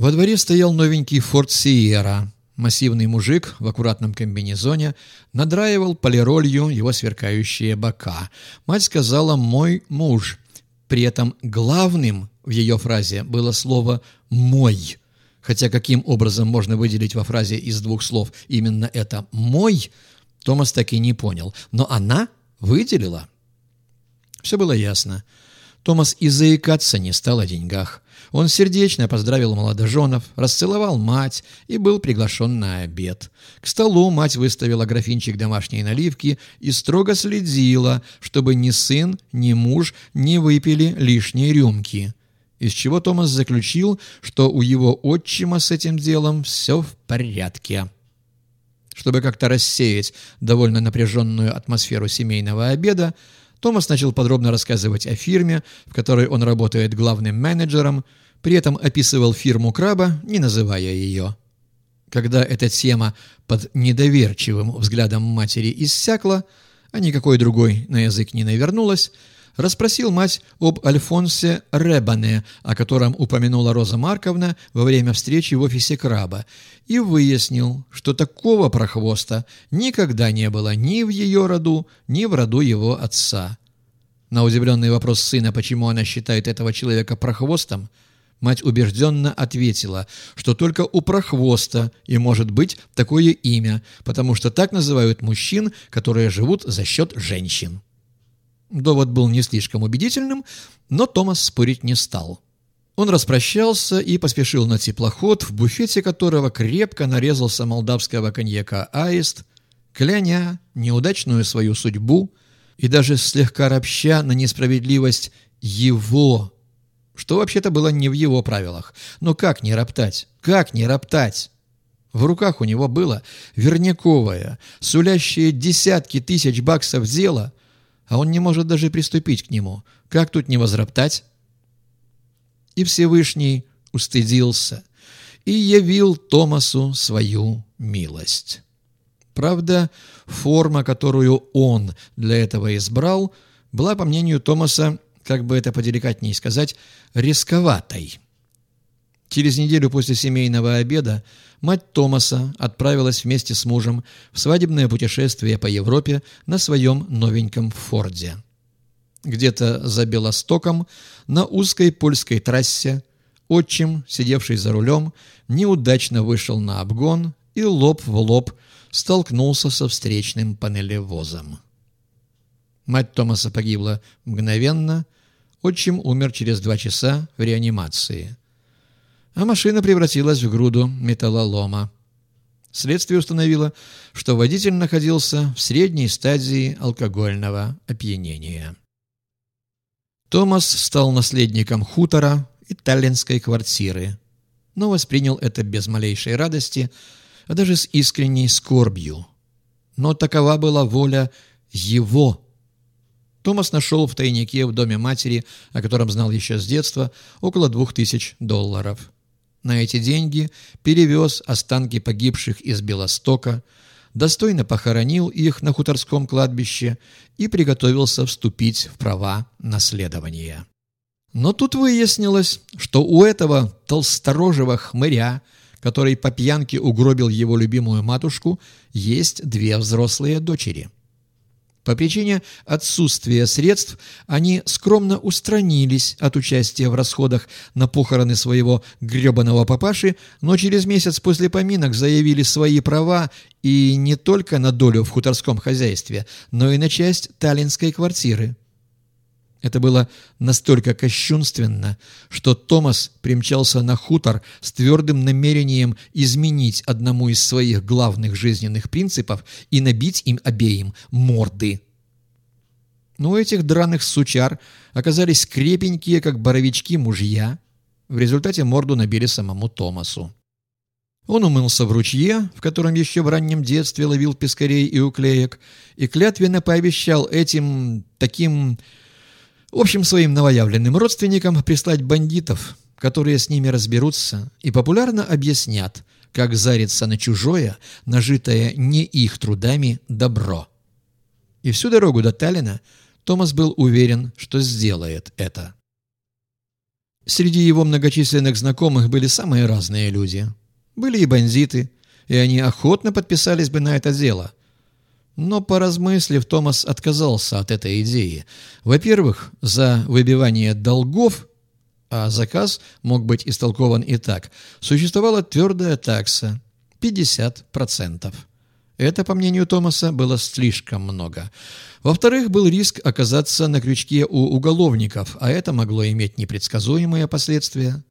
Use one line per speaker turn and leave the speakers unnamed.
Во дворе стоял новенький «Форд Сиера». Массивный мужик в аккуратном комбинезоне надраивал полиролью его сверкающие бока. Мать сказала «мой муж». При этом главным в ее фразе было слово «мой». Хотя каким образом можно выделить во фразе из двух слов именно это «мой», Томас так и не понял. Но она выделила. Все было ясно. Томас и заикаться не стал о деньгах. Он сердечно поздравил молодоженов, расцеловал мать и был приглашен на обед. К столу мать выставила графинчик домашней наливки и строго следила, чтобы ни сын, ни муж не выпили лишние рюмки. Из чего Томас заключил, что у его отчима с этим делом все в порядке. Чтобы как-то рассеять довольно напряженную атмосферу семейного обеда, Томас начал подробно рассказывать о фирме, в которой он работает главным менеджером, при этом описывал фирму краба, не называя ее. Когда эта тема под недоверчивым взглядом матери иссякла, а никакой другой на язык не навернулась, расспросил мать об Альфонсе Ребане, о котором упомянула Роза Марковна во время встречи в офисе краба, и выяснил, что такого прохвоста никогда не было ни в ее роду, ни в роду его отца. На удивленный вопрос сына, почему она считает этого человека прохвостом, мать убежденно ответила, что только у прохвоста и может быть такое имя, потому что так называют мужчин, которые живут за счет женщин. Довод был не слишком убедительным, но Томас спорить не стал. Он распрощался и поспешил на теплоход, в буфете которого крепко нарезался молдавского коньяка «Аист», кляня неудачную свою судьбу и даже слегка ропща на несправедливость его, что вообще-то было не в его правилах. Но как не роптать? Как не роптать? В руках у него было верняковое, сулящее десятки тысяч баксов дело, а он не может даже приступить к нему. Как тут не возроптать? И Всевышний устыдился и явил Томасу свою милость. Правда, форма, которую он для этого избрал, была, по мнению Томаса, как бы это поделикатнее сказать, рисковатой. Через неделю после семейного обеда мать Томаса отправилась вместе с мужем в свадебное путешествие по Европе на своем новеньком Форде. Где-то за Белостоком, на узкой польской трассе, отчим, сидевший за рулем, неудачно вышел на обгон и лоб в лоб столкнулся со встречным панелевозом. Мать Томаса погибла мгновенно, отчим умер через два часа в реанимации – а машина превратилась в груду металлолома. Следствие установило, что водитель находился в средней стадии алкогольного опьянения. Томас стал наследником хутора и таллинской квартиры, но воспринял это без малейшей радости, а даже с искренней скорбью. Но такова была воля его. Томас нашел в тайнике в доме матери, о котором знал еще с детства, около двух тысяч долларов. На эти деньги перевез останки погибших из Белостока, достойно похоронил их на хуторском кладбище и приготовился вступить в права наследования. Но тут выяснилось, что у этого толсторожего хмыря, который по пьянке угробил его любимую матушку, есть две взрослые дочери – по причине отсутствия средств они скромно устранились от участия в расходах на похороны своего гребаного папаши, но через месяц после поминок заявили свои права и не только на долю в хуторском хозяйстве, но и на часть таллинской квартиры. Это было настолько кощунственно, что Томас примчался на хутор с твердым намерением изменить одному из своих главных жизненных принципов и набить им обеим морды. Но у этих драных сучар оказались крепенькие, как боровички, мужья. В результате морду набили самому Томасу. Он умылся в ручье, в котором еще в раннем детстве ловил пескарей и уклеек, и клятвенно пообещал этим таким общем, своим новоявленным родственникам прислать бандитов, которые с ними разберутся и популярно объяснят, как зариться на чужое, нажитое не их трудами добро. И всю дорогу до Таллина Томас был уверен, что сделает это. Среди его многочисленных знакомых были самые разные люди. Были и бандиты, и они охотно подписались бы на это дело. Но, поразмыслив, Томас отказался от этой идеи. Во-первых, за выбивание долгов, а заказ мог быть истолкован и так, существовала твердая такса – 50%. Это, по мнению Томаса, было слишком много. Во-вторых, был риск оказаться на крючке у уголовников, а это могло иметь непредсказуемые последствия.